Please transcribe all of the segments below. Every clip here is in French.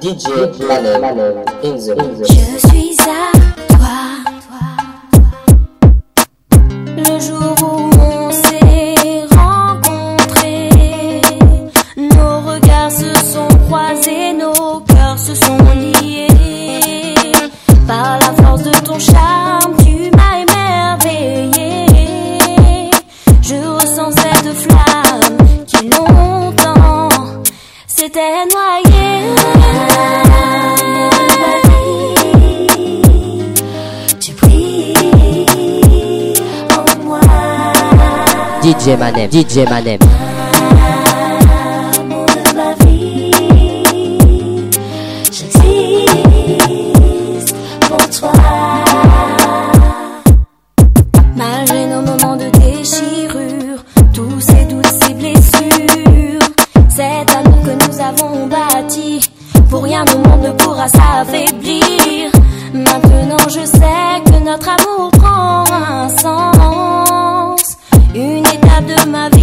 DJ. Je suis à toi. Le jour où on s'est rencontrés, nos regards se sont croisés, nos cœurs se sont liés. Par la force de ton charme, tu m'as émerveillé. Je ressens cette flamme qui longtemps s'était noyée. Tu en moi. DJ Manem, DJ Manem. Pour rien au monde ne pourra s'affaiblir. Maintenant je sais que notre amour prend un sens. Une étape de ma vie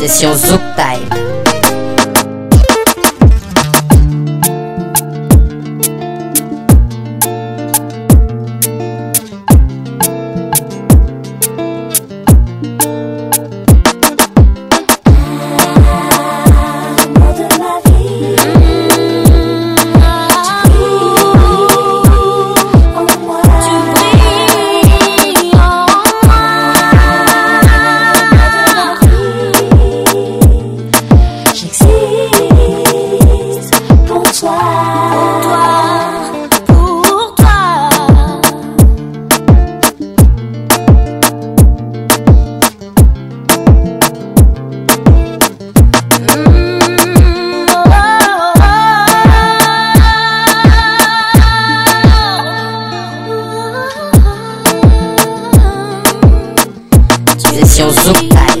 Session Zouk Time. seu é zucai.